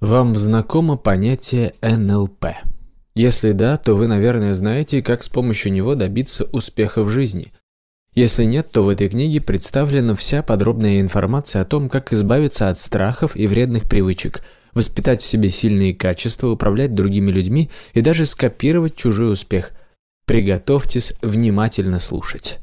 Вам знакомо понятие НЛП? Если да, то вы, наверное, знаете, как с помощью него добиться успеха в жизни. Если нет, то в этой книге представлена вся подробная информация о том, как избавиться от страхов и вредных привычек, воспитать в себе сильные качества, управлять другими людьми и даже скопировать чужой успех. Приготовьтесь внимательно слушать.